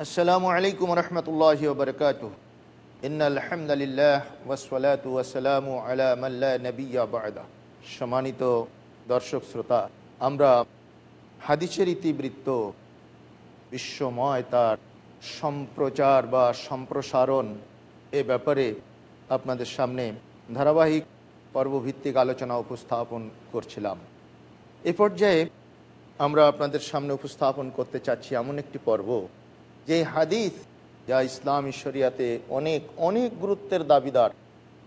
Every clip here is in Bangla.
আসসালামু আলাইকুম রহমতুল্লাহ বরকাত ইন্না আলহামদুলিল্লাহ ওয়াসলাতু ওয়াসালামু আলা মাল্লা নবিয়া বাদা সম্মানিত দর্শক শ্রোতা আমরা হাদিসের ইতিবৃত্ত বিশ্বময় তার সম্প্রচার বা সম্প্রসারণ এ ব্যাপারে আপনাদের সামনে ধারাবাহিক পর্বভিত্তিক আলোচনা উপস্থাপন করছিলাম এ পর্যায়ে আমরা আপনাদের সামনে উপস্থাপন করতে চাচ্ছি এমন একটি পর্ব যে হাদিস যা ইসলাম শরিয়াতে অনেক অনেক গুরুত্বের দাবিদার,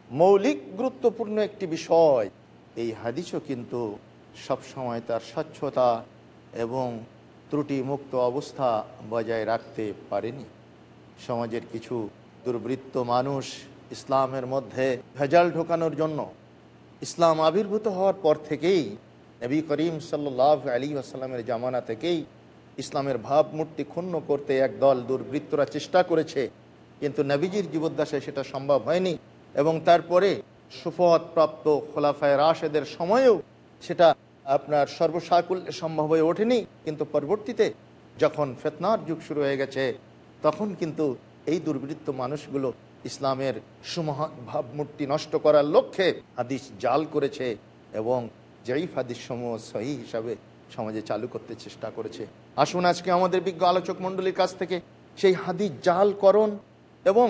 মৌলিক গুরুত্বপূর্ণ একটি বিষয়, এই হাদিসও কিন্তু সবসময় তার স্বচ্ছতা এবং ত্রুটি মুক্ত অবস্থা বজায় রাখতে পারেনি। সমাজের কিছু দুর্বৃত্ত মানুষ ইসলামের মধ্যে ভেজাল ঢোকানোর জন্য ইসলাম আবির্ভূত হওয়ার পর থেকেই নবী করিম সাল্লাহ আলী আসাল্লামের জামানা থেকেই ইসলামের ভাবমূর্তি ক্ষুণ্ণ করতে একদল দুর্বৃত্তরা চেষ্টা করেছে, কিন্তু নবীজির জীবদ্দাসে সেটা সম্ভব হয়নি এবং তারপরে সুফত প্রাপ্ত খোলাফায় রাশেদের সময়েও সেটা আপনার সর্বসাকুল সম্ভব হয়ে ওঠেনি। কিন্তু পরবর্তীতে যখন ফেতনার যুগ শুরু হয়ে গেছে, তখন কিন্তু এই দুর্বৃত্ত মানুষগুলো ইসলামের সুমহান ভাবমূর্তি নষ্ট করার লক্ষ্যে হাদিস জাল করেছে এবং জয়ীফ হাদিস সমূহ সহি হিসাবে সমাজে চালু করতে চেষ্টা করেছে। আসুন আজকে আমাদের বিজ্ঞ আলোচক মণ্ডলীর কাছ থেকে সেই হাদিস জালকরণ এবং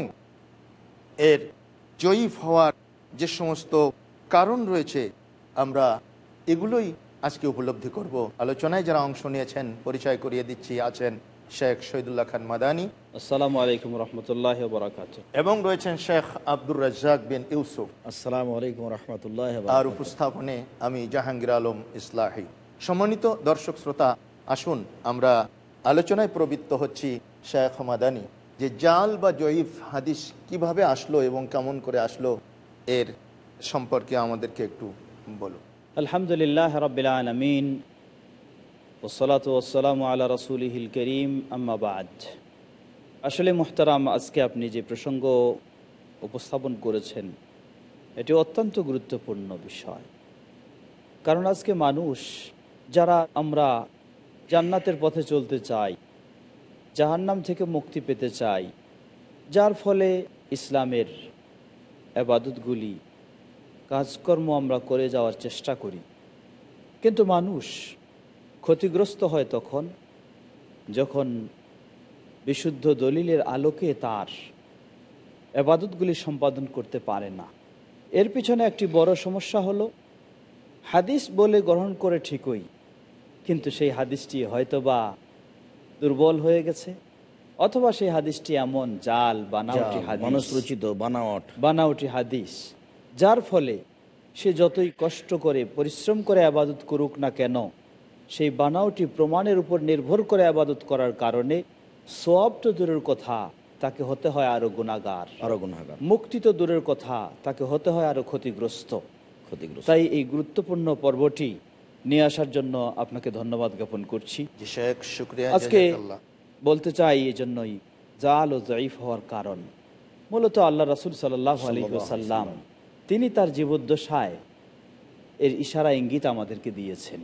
এর জয়ীফ হওয়ার যে সমস্ত কারণ রয়েছে আমরা এগুলোই আজকে উপলব্ধি করব। আলোচনায় যারা অংশ নিয়েছেন পরিচয় করিয়ে দিচ্ছি আছেন শেখ শহীদুল্লাহ খান মাদানী। আসসালামু আলাইকুম রহমতুল্লাহ বরাকাত। এবং রয়েছেন শেখ আব্দুর রাজ্জাক বিন ইউসুফ। আসসালামু আলাইকুম রহমতুল্লাহ আর উপস্থাপনে আমি জাহাঙ্গীর আলম ইসলাহি। সম্মানিত দর্শক শ্রোতা আসুন, আমরা আলোচনায় প্রবৃত্ত হচ্ছি শেখ মাদানী, যে জাল বা জয়ীফ হাদিস কীভাবে আসলো এবং কেমন করে আসলো এর সম্পর্কে আমাদেরকে একটু বলো আলহামদুলিল্লাহ রবিল আলমিন ওসলাত ওসালাম আল্লাহ করিম আম্মাবাদ আসলে মোহতারাম, আজকে আপনি যে প্রসঙ্গ উপস্থাপন করেছেন, এটি অত্যন্ত গুরুত্বপূর্ণ বিষয়। কারণ আজকে মানুষ, যারা আমরা জান্নাতের পথে চলতে চাই, জাহান্নাম থেকে মুক্তি পেতে চাই, যার ফলে ইসলামের আবাদতগুলি কাজকর্ম আমরা করে যাওয়ার চেষ্টা করি। কিন্তু মানুষ ক্ষতিগ্রস্ত হয় তখন, যখন বিশুদ্ধ দলিলের আলোকে তার আবাদতগুলি সম্পাদন করতে পারে না। এর পিছনে একটি বড় সমস্যা হলো, হাদিস বলে গ্রহণ করে ঠিকই কিন্তু সেই হাদিসটি হয়তোবা দুর্বল হয়ে গেছে অথবা সেই হাদিসটি এমন জাল বানাওটি হাদিস। বানাওয়াট। বানাওটি হাদিস যার ফলে সে যতই কষ্ট করে পরিশ্রম করে আবাদত করুক না কেন সেই বানাওটি প্রমাণের উপর নির্ভর করে আবাদত করার কারণে সব তো দূরের কথা তাকে হতে হয় আরও গুণাগার আরও গুণাগার মুক্তি তো দূরের কথা তাকে হতে হয় আরও ক্ষতিগ্রস্ত। ক্ষতিগ্রস্ত। তাই এই গুরুত্বপূর্ণ পর্বটি নিয়ে আসার জন্য আপনাকে ধন্যবাদ জ্ঞাপন করছি। আজকে বলতে চাই এই জন্যই জাল ও জয়ীফ হওয়ার কারণ। মূলত আল্লাহ রাসুল সাল্লাহ আলী সাল্লাম তিনি তার জীবদ্দশায় এর ইশারা ইঙ্গিত আমাদেরকে দিয়েছেন।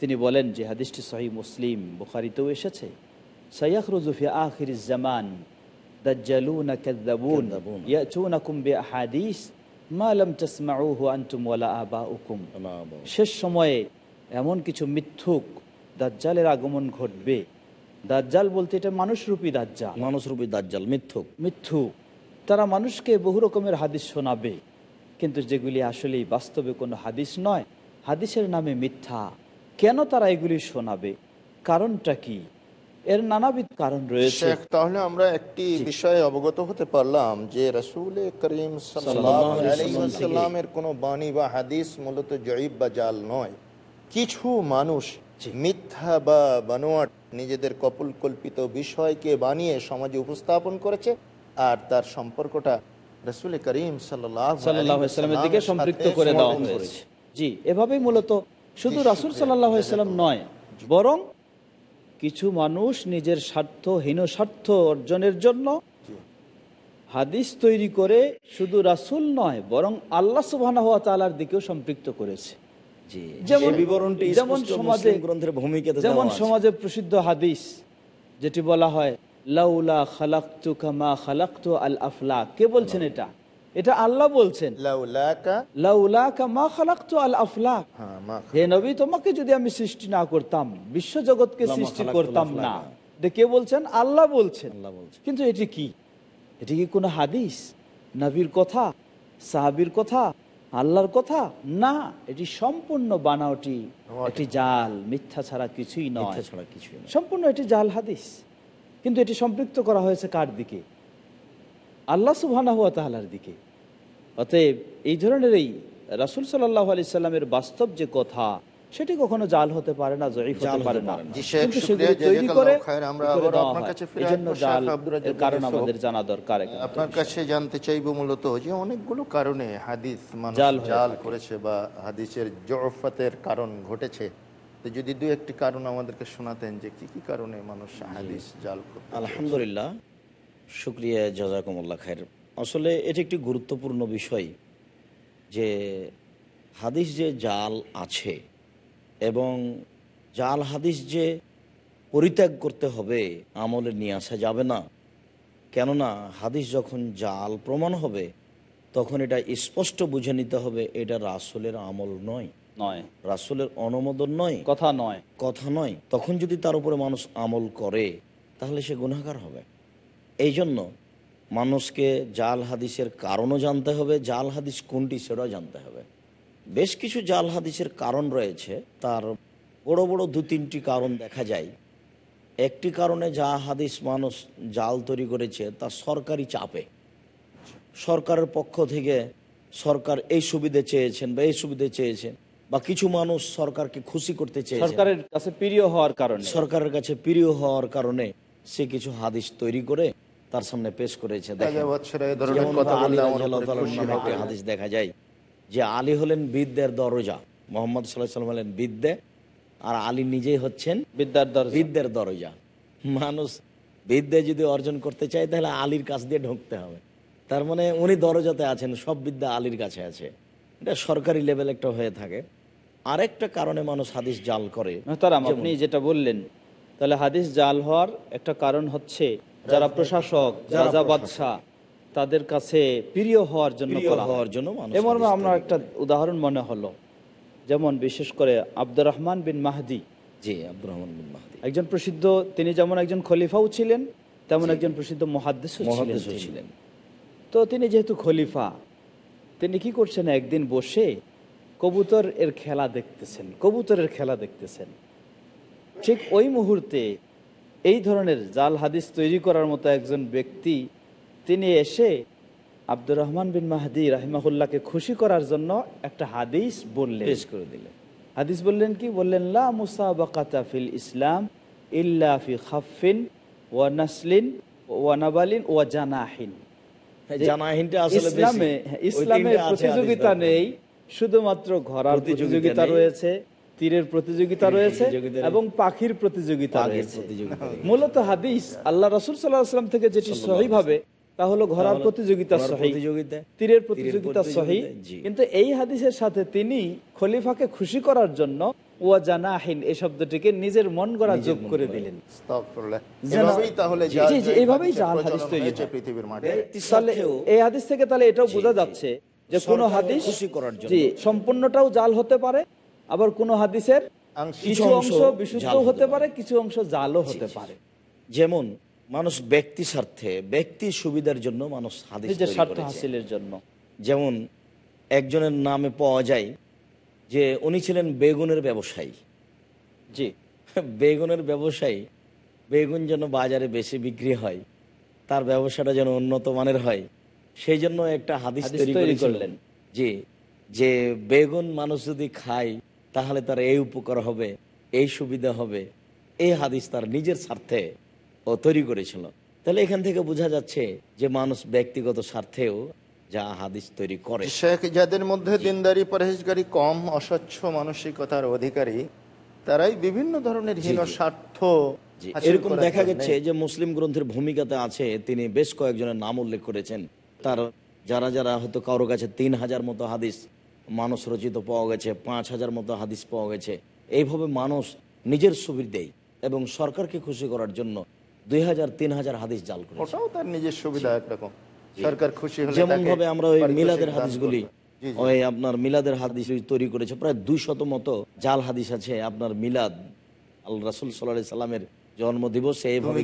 তিনি বলেন যে হাদিসটি সহি মুসলিম বুখারিতেও এসেছে সৈয়খ রুজুফি আখির জামান দাজ্জালুন কাযযাবুন। ইয়াতুনাকুম বিআহাদিস মা লাম তাসমাউহু আনতুম ওয়ালা আবাউকুম। শেষ সময়ে এমন কিছু মিথ্যুক দাজ্জালের আগমন ঘটবে। দাজ্জাল বলতে এটা মানুষরূপী দাজ্জাল। মানুষ রূপী দাজ্জাল মিথ্যুক। মিথ্যু তারা মানুষকে বহু রকমের হাদিস শোনাবে। কিন্তু যেগুলি আসলেই বাস্তবে কোনো হাদিস নয় হাদিসের নামে মিথ্যা। কেন তারা এগুলি শোনাবে? কারণটা কি? এর নানাবিধ কারণ রয়েছে। তাহলে আমরা একটি বিষয়ে অবগত হতে পারলাম যে রসুল করিম সাল্লামের কোনো বাণী বা হাদিস মূলত জয়ীব বা জাল নয়। কিছু মানুষ মিথ্যা বা বানোয়াট নিজেদের কপল কল্পিত বিষয়কে বানিয়ে সমাজে উপস্থাপন করেছে আর তার সম্পর্কটা রসুল করিম সাল্লামের দিকে সম্পৃক্ত করে দেওয়া হয়েছে। জি এভাবেই মূলত শুধু রাসুল সাল্লাহ সাল্লাম নয় বরং কিছু মানুষ নিজের স্বার্থ হীন স্বার্থ অর্জনের জন্য হাদিস তৈরি করে শুধু রাসুল নয় বরং আল্লাহ সুবাহ তালার দিকেও সম্পৃক্ত করেছে। যেমন বিবরণটি যেমন সমাজে গ্রন্থের যেমন সমাজে প্রসিদ্ধ হাদিস যেটি বলা হয় লাউলা খালাক্তু কামা খালাক্তু আল আফলা কে বলছেন এটা? এটা আল্লাহ বলছেন। হ্যাঁ হে নবী তোমাকে যদি আমি সৃষ্টি না করতাম বিশ্ব জগৎকে সৃষ্টি করতাম না। কে বলছেন? আল্লাহ বলছেন। কিন্তু এটি কি? এটি কি কোনো হাদিস? নবীর কথা? সাহাবির কথা? আল্লাহর কথা? না এটি সম্পূর্ণ বানাওটি। একটি জাল মিথ্যা ছাড়া কিছুই নয়। ছাড়া কিছুই সম্পূর্ণ এটি জাল হাদিস। কিন্তু এটি সম্পৃক্ত করা হয়েছে কার দিকে? আল্লাহ ওয়া তাআলার দিকে। অতএব এই ধরনের এই রাসূল সাল্লাল্লাহু আলাইহি সাল্লামের বাস্তব যে কথা সেটি কখনো জাল হতে পারে না জয়ীফ হতে পারে না। কিন্তু সেগুলো তৈরি করে হয়। এজন্য আসব, জাল কারণ আমাদের জানা দরকার আপনার কাছে জানতে চাইব মূলত যে অনেকগুলো কারণে হাদিস জাল জাল করেছে বা হাদিসের জরফতের কারণ ঘটেছে। যদি দু একটি কারণ আমাদেরকে শোনাতেন যে কি কি কারণে মানুষ হাদিস জাল করতে আলহামদুলিল্লাহ। শুক্রিয়া জাজাকুমুল্লাহ খায়ের আসলে এটি একটি গুরুত্বপূর্ণ বিষয় যে হাদিস যে জাল আছে এবং জাল হাদিস যে পরিত্যাগ করতে হবে আমলে নিয়ে আসা যাবে না। কেননা হাদিস যখন জাল প্রমাণ হবে তখন এটা স্পষ্ট বুঝে নিতে হবে এটা রাসুলের আমল নয়। নয়। রাসুলের অনুমোদন নয়। কথা নয়। কথা নয়। তখন যদি তার উপরে মানুষ আমল করে তাহলে সে গুণাকার হবে। এই জন্য মানুষকে জাল হাদিসের কারণও জানতে হবে জাল হাদিস কোনটি সেটাও জানতে হবে। বেশ কিছু জাল হাদিসের কারণ রয়েছে তার বড় বড় দু তিনটি কারণ দেখা যায়। একটি কারণে যা হাদিস মানুষ জাল তৈরি করেছে তা সরকারি চাপে। সরকারের পক্ষ থেকে সরকার এই সুবিধে চেয়েছেন বা এই সুবিধে চেয়েছেন বা কিছু মানুষ সরকারকে খুশি করতে চেয়েছে সরকারের কাছে প্রিয় হওয়ার কারণে। সরকারের কাছে প্রিয় হওয়ার কারণে সে কিছু হাদিস তৈরি করে তার সামনে পেশ করেছে। হাদিস দেখা যায় যে আলী হলেন বিদ্যের দরজা মোহাম্মদ সাল্লাম হলেন বিদ্যে আর আলী নিজেই হচ্ছেন বিদ্যার বিদ্যের দরজা। মানুষ বিদ্যে যদি অর্জন করতে চায় তাহলে আলীর কাছ দিয়ে ঢুকতে হবে। তার মানে উনি দরজাতে আছেন সব বিদ্যা আলীর কাছে আছে। এটা সরকারি লেভেল একটা হয়ে থাকে। আরেকটা কারণে মানুষ হাদিস জাল করে। আপনি যেটা বললেন তাহলে হাদিস জাল হওয়ার একটা কারণ হচ্ছে যারা প্রশাসক রাজা বাদশাহ তাদের কাছে প্রিয় হওয়ার জন্য করা। হওয়ার জন্য এমন আমরা একটা উদাহরণ মনে হলো। যেমন বিশেষ করে আব্দুর রহমান বিন মাহদি। জি আব্দুর রহমান বিন মাহদি। একজন প্রসিদ্ধ তিনি যেমন একজন খলিফাও ছিলেন তেমন একজন প্রসিদ্ধ মহাদেশ ছিলেন। তো তিনি যেহেতু খলিফা তিনি কি করছেন? একদিন বসে কবুতর এর খেলা দেখতেছেন কবুতরের খেলা দেখতেছেন। ঠিক ওই মুহূর্তে এই ধরনের জাল হাদিস তৈরি করার মতো একজন ব্যক্তি তিনি এসে আব্দুর রহমান বিন মাহাদি রাহিমাহুল্লাহকে খুশি করার জন্য একটা হাদিস বললেন। পেশ করে দিলেন। হাদিস বললেন কি? বললেন লা মুসাবাকাতা ফিল ইসলাম ইল্লা ফি খাফিন ওয়া নাসলিন ওয়া নাবালিন ওয়া জানাহিন। যে জানাহিনটা আসলে ইসলামে হ্যাঁ, ইসলামে প্রতিযোগিতা নেই শুধুমাত্র প্রতিযোগিতা প্রতিযোগিতা রয়েছে তীরের প্রতিযোগিতা রয়েছে এবং পাখির প্রতিযোগিতা। মূলত হাদিস আল্লাহ রসুল সাল্লাহ আসলাম থেকে যেটি সহি ভাবে তা হলো ঘোড়ার প্রতিযোগিতা তীরের প্রতিযোগিতা সহি। কিন্তু এই হাদিসের সাথে তিনি খলিফাকে খুশি করার জন্য ওয়া এই শব্দটিকে নিজের মন গড়া যোগ করে দিলেন। হাদিস তৈরি এই হাদিস থেকে তাহলে এটাও বোঝা যাচ্ছে যে কোন হাদিস খুশি করার জন্য। জি সম্পূর্ণটাও জাল হতে পারে আবার কোন হাদিসের কিছু অংশ বিশুদ্ধ হতে পারে। কিছু অংশ জালও হতে পারে। যেমন মানুষ ব্যক্তি স্বার্থে ব্যক্তি সুবিধার জন্য মানুষ হাদিস স্বার্থ হাসিলের জন্য। যেমন একজনের নামে পাওয়া যায় যে উনি ছিলেন বেগুনের ব্যবসায়ী। জি। বেগুনের ব্যবসায়ী বেগুন যেন বাজারে বেশি বিক্রি হয় তার ব্যবসাটা যেন উন্নত মানের হয় সেই জন্য একটা হাদিস তৈরি করলেন। জি যে বেগুন মানুষ যদি খায় তাহলে তার এই উপকার হবে এই সুবিধা হবে। এই হাদিস তার নিজের স্বার্থে ও তৈরি করেছিল। তাহলে এখান থেকে বোঝা যাচ্ছে যে মানুষ ব্যক্তিগত স্বার্থেও যা হাদিস তৈরি করে। শেখ যাদের মধ্যে দিনদারি পরহেজগারি কম অস্বচ্ছ মানসিকতার অধিকারী তারাই বিভিন্ন ধরনের হীন স্বার্থ এরকম দেখা গেছে যে মুসলিম গ্রন্থের ভূমিকাতে আছে তিনি বেশ কয়েকজনের নাম উল্লেখ করেছেন। তার যারা যারা হয়তো কারও কাছে তিন হাজার মতো হাদিস মানুষ রচিত পাওয়া গেছে পাঁচ হাজার মতো হাদিস পাওয়া গেছে। এইভাবে মানুষ নিজের সুবিধেই এবং সরকারকে খুশি করার জন্য দুই হাজার তিন হাজার হাদিস জাল করে ওটাও তার নিজের সুবিধা একরকম সরকার খুশি যেমন ভাবে আমরা ওই মিলাদের হাদিসগুলি। ওই আপনার মিলাদের হাদিস তৈরি করেছে প্রায় দুই শত মতো জাল হাদিস আছে আপনার মিলাদ। আল রাসুল সাল্লাহ সাল্লামের জন্ম দিবস এইভাবে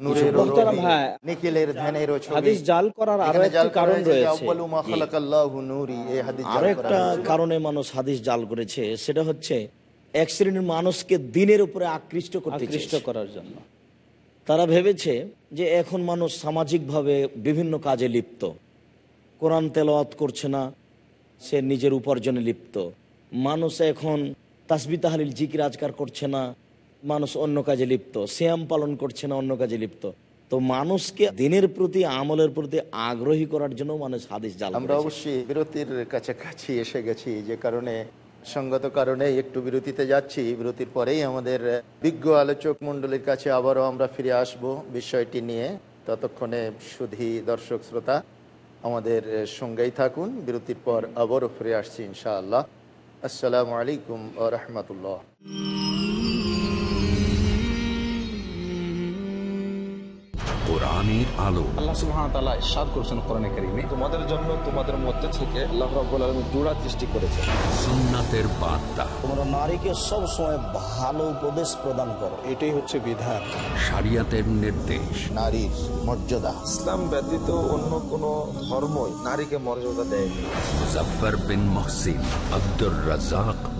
তুমি যে কিছু করতে নূরের হবে। নবী নূরের মোহতারাম, নবী। নিখিলের ধ্যানের হাদিস জাল করার আরও একটি কারণ রয়েছে। আউয়ালু মা খালাকাল্লাহু নূরি, এই হাদিস জাল আরও একটা কারণে মানুষ হাদিস জাল করেছে সেটা হচ্ছে এক শ্রেণির মানুষকে দিনের উপরে আকৃষ্ট করতে আকৃষ্ট করার জন্য। তারা ভেবেছে যে এখন মানুষ সামাজিকভাবে বিভিন্ন কাজে লিপ্ত। কোরআন তেলাওয়াত করছে না সে নিজের উপার্জনে লিপ্ত। মানুষ এখন তাসবি তাহালিল জিকির আজকার করছে না মানুষ অন্য কাজে লিপ্ত শ্যাম পালন করছে না অন্য কাজে লিপ্ত। তো মানুষকে দিনের প্রতি আমলের প্রতি আগ্রহী করার জন্য মানুষ হাদিস জাল আমরা অবশ্যই বিরতির কাছাকাছি এসে গেছি যে কারণে সঙ্গত কারণে একটু বিরতিতে যাচ্ছি। বিরতির পরেই আমাদের বিজ্ঞ আলোচক মণ্ডলীর কাছে আবারও আমরা ফিরে আসব বিষয়টি নিয়ে। ততক্ষণে সুধী দর্শক শ্রোতা আমাদের সঙ্গেই থাকুন। বিরতির পর আবারও ফিরে আসছি ইনশাআল্লাহ। আসসালামু আলাইকুম ও রহমতুল্লাহ। কোরআনের আলো। আল্লাহ সুবহানাহু ওয়া তাআলা ইরশাদ করেছেন কোরআনে কারীমে তোমাদের জন্য তোমাদের মধ্যে থেকে আল্লাহ রাব্বুল আলামিন জোড়া সৃষ্টি করেছেন। সুন্নাতের বার্তা। তোমরা নারীকে সব সময় ভালো উপদেশ প্রদান করো। এটাই হচ্ছে বিধান। শরিয়াতের নির্দেশ। নারীর মর্যাদা। ইসলাম ব্যতীত অন্য কোন ধর্মই নারীকে মর্যাদা দেয়নি। Muzaffar bin Mohsin Abdur Razzak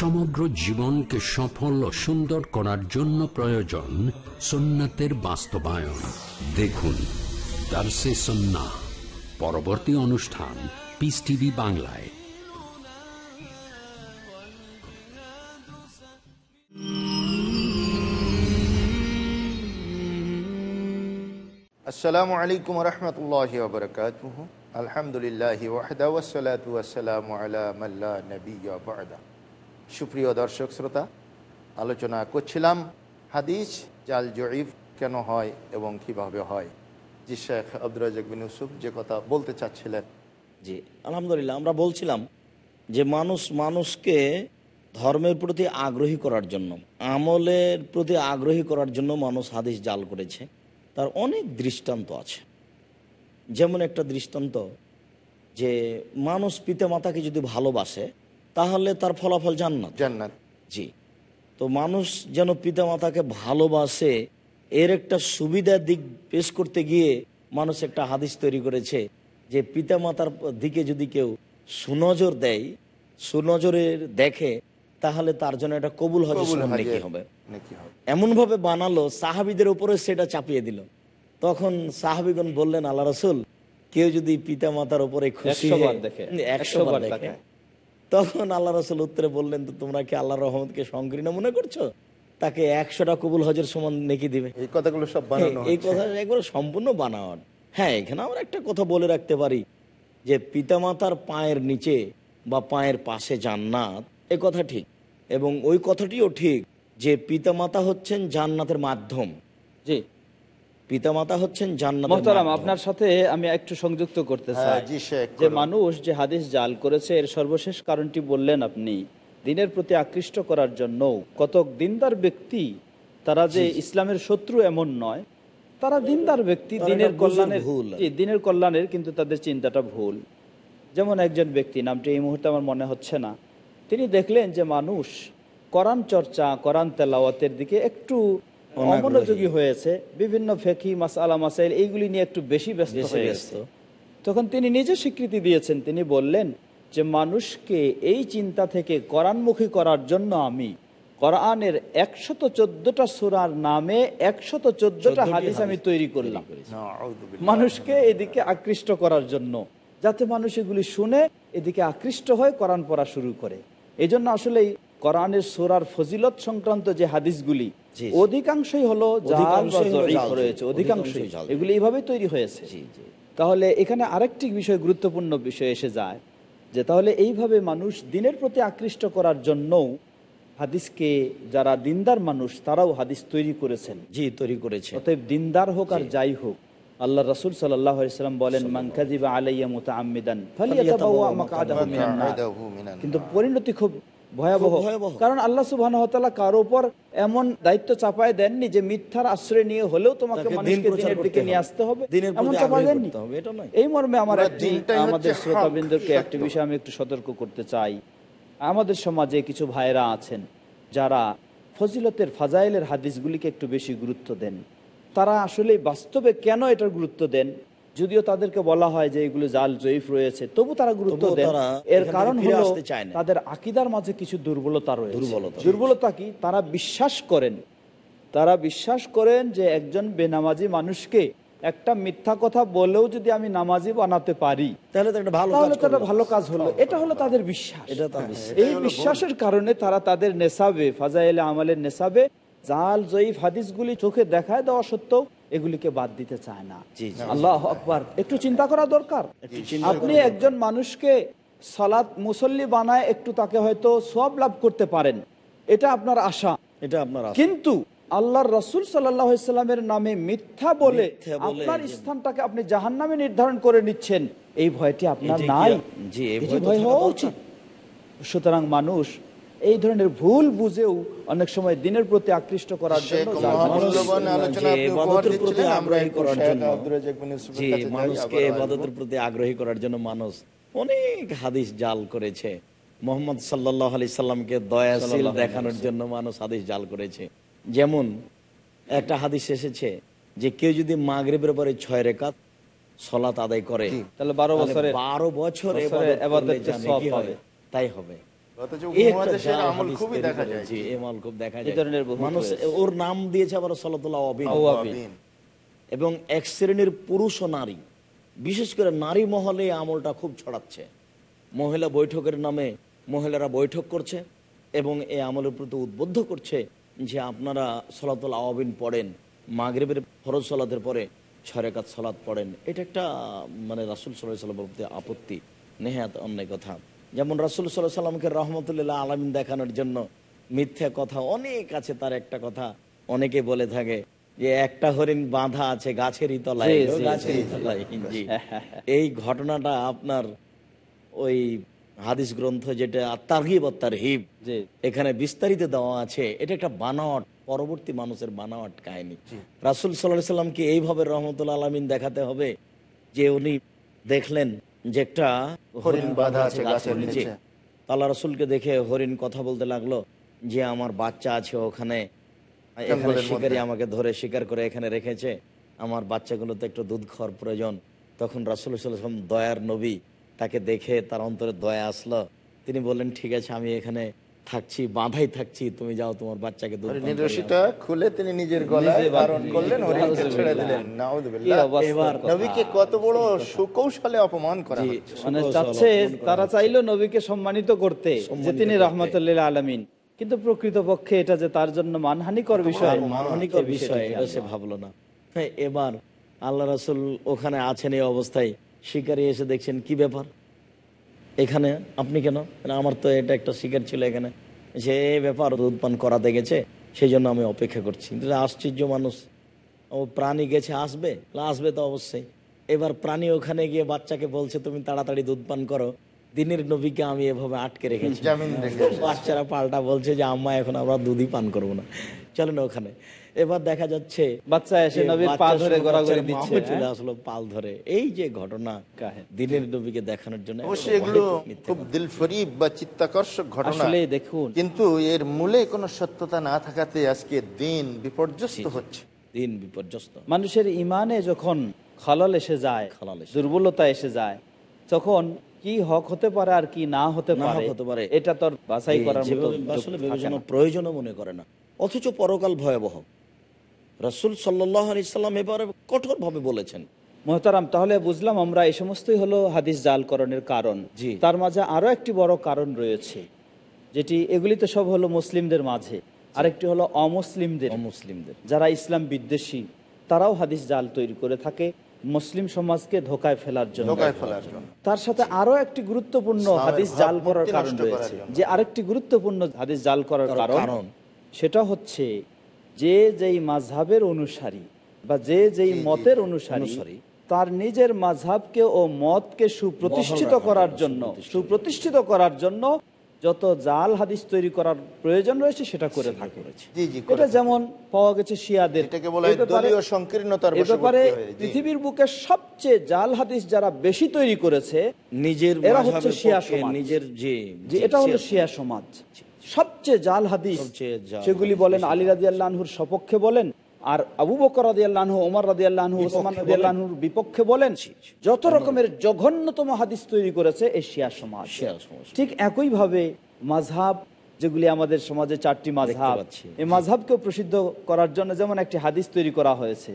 সমগ্র জীবনকে সফল ও সুন্দর করার জন্য প্রয়োজন সুন্নাতের বাস্তবায়ন। দেখুন সন্না পরবর্তী অনুষ্ঠান পিস টিভি বাংলায়। আসসালামু আলাইকুম রহমতুল্লাহ বরকাত আলহামদুলিল্লাহ ওয়াহদা ওয়াসালাতু ওয়াসালামু আলা মাল্লা নবিয়্যা বা'দা। সুপ্রিয় দর্শক শ্রোতা, আলোচনা করছিলাম হাদিস জাল জয়ীফ কেন হয় এবং কীভাবে হয়। জি শেখ আব্দুল রাজাক বিন ইউসুফ যে কথা বলতে চাচ্ছিলেন। জি, আলহামদুলিল্লাহ, আমরা বলছিলাম যে মানুষ মানুষকে ধর্মের প্রতি আগ্রহী করার জন্য, আমলের প্রতি আগ্রহী করার জন্য মানুষ হাদিস জাল করেছে। তার অনেক দৃষ্টান্ত আছে। যেমন একটা দৃষ্টান্ত যে মানুষ পিতা মাতাকে যদি ভালোবাসে তাহলে তার ফলাফল জান্নাত। জান্নাত। জি। তো মানুষ যেন পিতা মাতাকে ভালোবাসে এর একটা সুবিধার দিক পেশ করতে গিয়ে মানুষ একটা হাদিস তৈরি করেছে যে পিতা মাতার দিকে যদি কেউ সুনজর দেয় সুনজরের দেখে তাহলে তার জন্য এটা কবুল সমান হবে? এমনভাবে বানালো সাহাবিদের উপরে সেটা চাপিয়ে দিল। তখন সাহাবিগণ বললেন আল্লাহ রসুল কেউ যদি পিতা মাতার উপরে খুশি 100 বার দেখে, একশো বার দেখে। তখন আল্লাহ রসুল উত্তরে বললেন তো তোমরা কি আল্লাহ রহমতকে সংকীর্ণ মনে করছ? তাকে একশোটা কবুল হজের সমান নেকি দিবে। এই কথাগুলো সব বানানো এই কথা একবার সম্পূর্ণ বানাওয়ার। হ্যাঁ এখানে আমরা একটা কথা বলে রাখতে পারি যে পিতামাতার পায়ের নিচে বা পায়ের পাশে জান্নাত এ কথা ঠিক। এবং ওই কথাটিও ঠিক যে পিতামাতা হচ্ছেন জান্নাতের মাধ্যম। জি। পিতামাতা হচ্ছেন মাধ্যম। আপনার সাথে আমি একটু সংযুক্ত করতে হ্যাঁ, চাই যে মানুষ যে হাদিস জাল করেছে এর সর্বশেষ কারণটি বললেন আপনি দিনের প্রতি আকৃষ্ট করার জন্য কতক দিনদার ব্যক্তি তারা যে ইসলামের শত্রু এমন নয় তারা দিনদার ব্যক্তি দিনের কল্যাণের ভুল। দিনের কল্যাণের কিন্তু তাদের চিন্তাটা ভুল যেমন একজন ব্যক্তি নামটি এই মুহূর্তে আমার মনে হচ্ছে না তিনি দেখলেন যে মানুষ করান চর্চা করান তেলাওয়াতের দিকে একটু। অমনোযোগী হয়েছে বিভিন্ন ফেকি মাসালা মাসাইল এইগুলি নিয়ে একটু বেশি ব্যস্ত হয়ে। গেছে। তখন তিনি নিজে স্বীকৃতি দিয়েছেন তিনি বললেন যে মানুষকে এই চিন্তা থেকে কোরআনমুখী করার জন্য আমি কোরআনের একশত চোদ্দটা সুরার নামে একশত চোদ্দটা হাদিস আমি তৈরি করলাম। মানুষকে এদিকে আকৃষ্ট করার জন্য যাতে মানুষ এগুলি শুনে এদিকে আকৃষ্ট হয়ে কোরআন পড়া শুরু করে। এই জন্য আসলে এই কোরআনের সুরার ফজিলত সংক্রান্ত যে হাদিসগুলি। অধিকাংশই হলো জাল বা অধিকাংশই হলো জয়ীফ জাল, রয়েছে অধিকাংশই অধিকাংশই জাল। এগুলি এইভাবেই তৈরি হয়েছে। তাহলে এখানে আরেকটি বিষয় গুরুত্বপূর্ণ বিষয় এসে যায় যে তাহলে এইভাবে মানুষ দিনের প্রতি আকৃষ্ট করার জন্যও হাদিসকে যারা দিনদার মানুষ তারাও হাদিস তৈরি করেছেন। জি তৈরি করেছে। অতএব দিনদার হোক আর যাই হোক আল্লাহ রাসুল সাল্লাম বলেন মানকাজিবা আলাইয়া। মাকআদাহু মিনান কিন্তু পরিণতি খুব ভয়াবহ। কারণ আল্লাহ সুবহানাহু ওয়া কারও উপর এমন দায়িত্ব চাপায় দেননি যে মিথ্যার আশ্রয় নিয়ে হলেও তোমাকে মানুষকে দিনের দিকে নিয়ে আসতে হবে। এমন চাপা দেননি। এই মর্মে আমার একটি আমাদের শ্রোতাবৃন্দকে একটি। বিষয় আমি একটু সতর্ক করতে চাই। আমাদের সমাজে কিছু ভাইরা আছেন যারা ফজিলতের ফাজাইলের হাদিসগুলিকে একটু বেশি গুরুত্ব দেন। তারা আসলে বাস্তবে কেন এটার গুরুত্ব দেন? যদিও তাদেরকে বলা হয় যে এগুলো জাল জয়ীফ রয়েছে তবু তারা গুরুত্ব দেন এর কারণ হলো। তাদের আকিদার মাঝে কিছু দুর্বলতা রয়েছে দুর্বলতা। কি তারা বিশ্বাস করেন তারা বিশ্বাস করেন যে একজন বেনামাজি মানুষকে একটা মিথ্যা কথা বলেও যদি আমি নামাজি বানাতে পারি তাহলে একটা ভালো কাজ তো একটা করল। ভালো কাজ হলো এটা হলো তাদের বিশ্বাস এটা বিশ্বাস। এই বিশ্বাসের কারণে তারা তাদের নেশাবে ফাজাইলে আমলের নেশাবে জাল জয়ীফ হাদিসগুলি চোখে দেখায় দেওয়া সত্ত্বেও এগুলিকে বাদ দিতে চায় না। আল্লাহ আকবার। একটু চিন্তা করা দরকার। আপনি একজন মানুষকে সালাত মুসল্লি বানায় একটু তাকে হয়তো সব লাভ করতে পারেন। এটা আপনার আশা। এটা আপনার কিন্তু আল্লাহর রসুল সাল্লামের নামে মিথ্যা বলে আপনার স্থানটাকে আপনি জাহান নামে নির্ধারণ করে নিচ্ছেন এই ভয়টি আপনার নাই। ভয় হওয়া উচিত। সুতরাং মানুষ এই ধরনের ভুল বুঝেও অনেক সময় দিনের প্রতি আকৃষ্ট করার জন্য মানুষকে। ইবাদতের প্রতি আগ্রহী করার জন্য মানুষ অনেক হাদিস জাল করেছে। মোহাম্মদ সাল্লাহ আলি সাল্লামকে দয়াশীল দেখানোর জন্য মানুষ হাদিস জাল করেছে। যেমন একটা হাদিস এসেছে যে কেউ যদি মাগরিবের পরে ছয় রেখাত সলাত আদায় করে তাহলে বারো বছরে বারো বছর এবাদতের। তাই হবে। অথচ এই একটা উপমহাদেশের জাল আমল হাদিস খুবই তৈরি দেখা করে। যায় জি, এই আমল খুব দেখা এই যায় ধরনের বহু মানুষ রয়েছে। ওর নাম দিয়েছে আবার সলাতুল্লাহ অবিন আওয়াবিন। আবিন। এবং এক শ্রেণির পুরুষ ও নারী বিশেষ করে নারী মহলে আমলটা খুব ছড়াচ্ছে মহিলা বৈঠকের নামে মহিলারা বৈঠক করছে এবং এই আমলের প্রতি উদ্বুদ্ধ করছে যে আপনারা সলাতুল আওয়াবিন পড়েন মাগরিবের ফরজ সলাতের পরে ছরেকাত সলাদ পড়েন এটা একটা মানে রাসুল সাল্লাহ প্রতি আপত্তি নেহাত অন্যায় কথা যেমন রাসুল সাল্লাহ সাল্লামকে রহমতুল্লাহ আলমিন দেখানোর জন্য মিথ্যা কথা অনেক আছে তার একটা কথা অনেকে বলে থাকে যে একটা হরিণ বাঁধা আছে গাছেরই তলায় জি, জি, গাছেরই তলায় এই ঘটনাটা আপনার ওই হাদিস গ্রন্থ যেটা তারহিব এখানে বিস্তারিত দেওয়া আছে। এটা একটা বানাওয়াট পরবর্তী মানুষের বানাওয়াট কাহিনী। রাসুল সাল্লাহ সাল্লামকে এইভাবে রহমতুল্লা আলমিন দেখাতে হবে যে উনি দেখলেন যে একটা হরিণ বাঁধা আছে গাছের নিচে। আল্লাহ রসুলকে দেখে হরিণ কথা বলতে লাগল যে আমার বাচ্চা আছে ওখানে। এখানে শিকারি আমাকে ধরে শিকার করে এখানে রেখেছে। আমার বাচ্চাগুলোতে একটু দুধ খাওয়ার প্রয়োজন। তখন রাসুল সাল্লাম দয়ার নবী তাকে দেখে তার অন্তরে দয়া আসলো। তিনি বললেন ঠিক আছে আমি এখানে থাকছি বাঁধাই থাকছি তুমি যাও তোমার বাচ্চাকে রশিটা খুলে তিনি নিজের গলায় নিজে করলেন হরিণকে ছেড়ে দিলেন। কি নাউযুবিল্লাহ। অবস্থা এবার নবীকে কত বড় সুকৌশলে অপমান করা মানে চাচ্ছে তারা চাইলো নবীকে সম্মানিত করতে যে তিনি করতে। রহমতুল্লাহ আলমিন। কিন্তু প্রকৃতপক্ষে এটা যে তার জন্য মানহানিকর বিষয় মানহানিকর বিষয় এটা সে ভাবলো না। হ্যাঁ এবার আল্লাহ রাসুল ওখানে আছেন এই অবস্থায়। শিকারী এসে দেখছেন কি ব্যাপার? এখানে আপনি কেন? আমার তো এটা একটা শিকার ছিল এখানে। সে ব্যাপার দুধ পান করাতে গেছে সেই জন্য আমি অপেক্ষা করছি। আশ্চর্য মানুষ। ও প্রাণী গেছে আসবে? আসবে তো অবশ্যই। এবার প্রাণী ওখানে গিয়ে বাচ্চাকে বলছে তুমি তাড়াতাড়ি দুধ পান করো। দিনের নবীকে আমি এভাবে আটকে রেখেছি। বাচ্চারা পাল্টা বলছে যে আম্মা এখন আমরা দুধই পান করব না। চলেন ওখানে। এবার দেখা যাচ্ছে বাচ্চা এসে নবীর পা ধরে গড়াগড়ি দিচ্ছে, চলে হ্যাঁ? আসলো পাল ধরে। এই যে ঘটনা। দিনের নবীকে দেখানোর জন্য অবশ্যই এগুলো খুব দিলফরিব বা চিত্তাকর্ষক ঘটনা। আসলে দেখুন। কিন্তু এর মূলে কোনো সত্যতা না থাকাতে আজকে দিন বিপর্যস্ত হচ্ছে। দিন বিপর্যস্ত। মানুষের ইমানে যখন খলল এসে যায় খলল দুর্বলতা এসে যায় তখন কি হক হতে পারে আর কি না হতে না পারে হতে পারে। এটা তো আর বাছাই করার মতো আসলে বিবেচনা না। প্রয়োজনও মনে করে না। অথচ পরকাল ভয়াবহ। রসুল সাল্লাহ আলি সাল্লাম এবারে কঠোরভাবে বলেছেন। মোহতারাম তাহলে বুঝলাম আমরা এই সমস্তই হলো হাদিস জালকরণের কারণ। জি। তার মাঝে আরও একটি বড় কারণ রয়েছে যেটি এগুলি তো সব হলো মুসলিমদের মাঝে। আরেকটি হলো অমুসলিমদের। মুসলিমদের যারা ইসলাম বিদ্বেষী তারাও হাদিস জাল তৈরি করে থাকে মুসলিম সমাজকে ধোকায় ফেলার জন্য। তার সাথে আরও একটি গুরুত্বপূর্ণ হাদিস জাল করার কারণ রয়েছে যে আরেকটি গুরুত্বপূর্ণ হাদিস জাল করার কারণ? সেটা হচ্ছে যে যেই মাঝহাবের অনুসারী বা যে যেই মতের অনুসারী। তার নিজের মাঝহাবকে ও মতকে সুপ্রতিষ্ঠিত করার জন্য, সুপ্রতিষ্ঠিত করার জন্য যত জাল হাদিস তৈরি করার প্রয়োজন রয়েছে সেটা করে থাকে এটা যেমন পাওয়া গেছে শিয়াদের এ ব্যাপারে-। পৃথিবীর বুকে সবচেয়ে জাল হাদিস যারা বেশি তৈরি করেছে নিজের এরা হচ্ছে শিয়া সমাজ। নিজের যে এটা হলো শিয়া সমাজ সবচেয়ে জাল হাদিস সেগুলি বলেন আলী রাজি আল্লাহর সপক্ষে বলেন আর আবু বকর রাদি আল্লাহ ওমর রাদি আল্লাহ ওসমান আল্লাহর বিপক্ষে বলেন যত রকমের জঘন্যতম হাদিস তৈরি করেছে এশিয়া সমাজ। ঠিক একইভাবে মাঝহাব যেগুলি আমাদের সমাজে চারটি মাঝহাব। এই মাঝহাবকেও প্রসিদ্ধ করার জন্য যেমন একটি হাদিস তৈরি করা হয়েছে।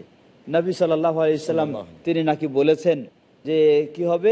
নবী সাল্লাহ আলাইসাল্লাম তিনি নাকি বলেছেন যে কি হবে?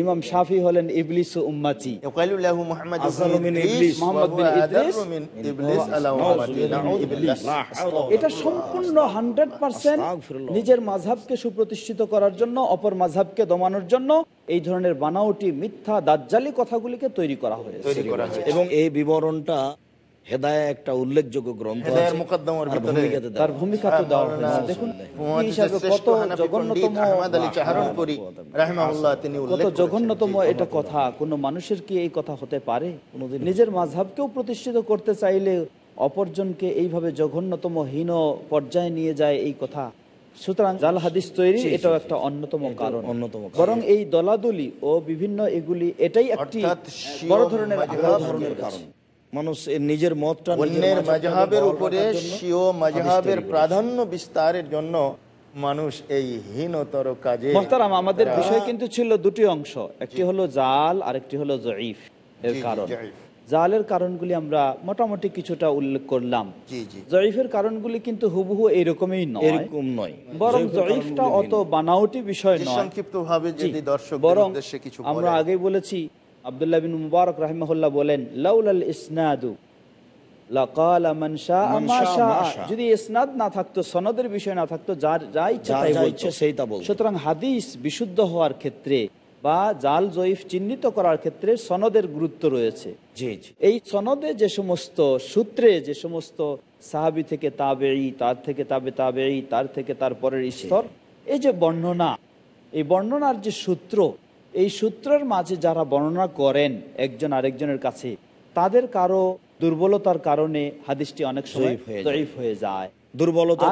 ইমাম শাফি হলেন ইবলিস উম্মাতি। এটা সম্পূর্ণ হান্ড্রেড পার্সেন্ট নিজের মাঝহাবকে সুপ্রতিষ্ঠিত করার জন্য অপর মাঝহাবকে দমানোর জন্য এই ধরনের বানাওটি মিথ্যা দাজ্জালি কথাগুলিকে তৈরি করা হয়েছে। এবং এই বিবরণটা হেদায় একটা উল্লেখযোগ্য গ্রন্থ তার ভূমিকা তো দেওয়া হয়েছে। দেখুন কত জঘন্যতম আহমদ আলী চাহারনপুরি রাহিমাহুল্লাহ তিনি কত জঘন্যতম এটা কথা। কোন মানুষের কি এই কথা হতে পারে? নিজের মাঝহাবকেও প্রতিষ্ঠিত করতে চাইলে অপরজনকে এইভাবে জঘন্যতম হীন পর্যায়ে নিয়ে যায় এই কথা। সুতরাং জাল হাদিস তৈরি এটাও একটা অন্যতম কারণ। অন্যতম বরং এই দলাদলি ও বিভিন্ন এগুলি এটাই একটি বড় ধরনের ধরনের কারণ মানুষ নিজের মতটা অন্যের মাঝহাবের উপরে রাখার মাঝহাবের প্রাধান্য বিস্তারের জন্য মানুষ এই হীনতর কাজে মোহতারাম আমাদের বিষয় কিন্তু ছিল দুটি অংশ। একটি হলো জাল আর একটি হলো জয়ীফ এর কারণ। জালের কারণগুলি আমরা মোটামুটি কিছুটা উল্লেখ করলাম। জি জি। জয়ীফের কারণগুলি কিন্তু হুবহু এরকমই নয়। এরকম নয়। বরং জয়ীফটা অত বানাওটি বিষয় নয়। সংক্ষিপ্ত ভাবে যদি দর্শক বরং কিছু আমরা। আগেই বলেছি আব্দুল্লাহ বিন মুবারক রাহিমাহুল্লাহ বলেন লাউলাল ইসনাদু। যদি ইসনাদ না থাকতো সনদের বিষয় না থাকতো যার যা ইচ্ছা সুতরাং হাদিস বিশুদ্ধ হওয়ার ক্ষেত্রে বা জাল জয়ীফ চিহ্নিত করার ক্ষেত্রে সনদের গুরুত্ব রয়েছে। এই সনদে যে সমস্ত সূত্রে যে সমস্ত সাহাবি থেকে তাবেই তার থেকে তাবে তাবেই তার থেকে তার পরের স্তর এই যে বর্ণনা এই বর্ণনার যে সূত্র এই সূত্রের মাঝে যারা বর্ণনা করেন একজন আরেকজনের কাছে তাদের কারও দুর্বলতার কারণে হাদিসটি অনেক জয়ীফ হয়ে যায়। দুর্বলতা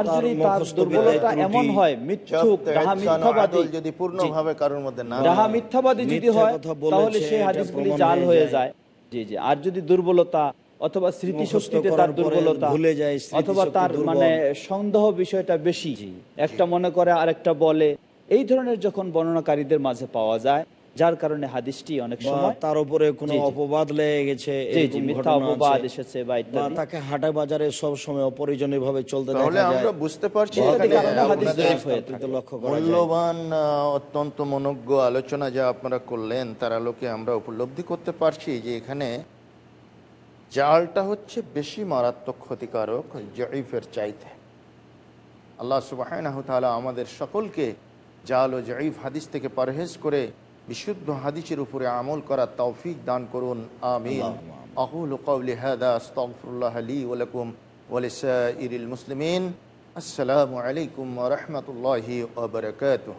এমন হয় মিথ্যাবাদী যদি পূর্ণভাবে কারোর মধ্যে না হয়, মিথ্যাবাদী যদি হয় তাহলে সেই এটা হাদিসগুলি প্রমাণ জাল যায়। যায়। জি জি। আর যদি দুর্বলতা অথবা স্মৃতিশক্তিতে তার দুর্বলতা ভুলে যায়, অথবা তার মানে সন্দেহ বিষয়টা বেশি একটা মনে করে আরেকটা বলে এই ধরনের যখন বর্ণনাকারীদের মাঝে পাওয়া যায় যার কারণে হাদিসটি অনেক সময় তার উপরে কোনো। অপবাদ লেগে গেছে মিথ্যা অপবাদ এসেছে বা ইত্যাদি। তাকে হাটে বাজারে সব সময় অপরিজনীয় ভাবে চলতে আমরা বুঝতে পারছি মূল্যবান অত্যন্ত মনজ্ঞ আলোচনা যা আপনারা করলেন তার আলোকে আমরা উপলব্ধি করতে পারছি যে এখানে জালটা হচ্ছে বেশি মারাত্মক ক্ষতিকারক জয়ীফের চাইতে। আল্লাহ সুবাহ আমাদের সকলকে জাল ও জয়ীফ হাদিস থেকে পরহেজ করে বিশুদ্ধ হাদিসের উপরে আমল করার তৌফিক দান করুন। আমিন। আকুল কওলি হাদা আস্তাগফিরুল্লাহ লি ওয়া লাকুম ওয়া লিসাইরিল মুসলিমিন। আসসালামু আলাইকুম ওয়া রাহমাতুল্লাহি ওয়া বারাকাতুহু।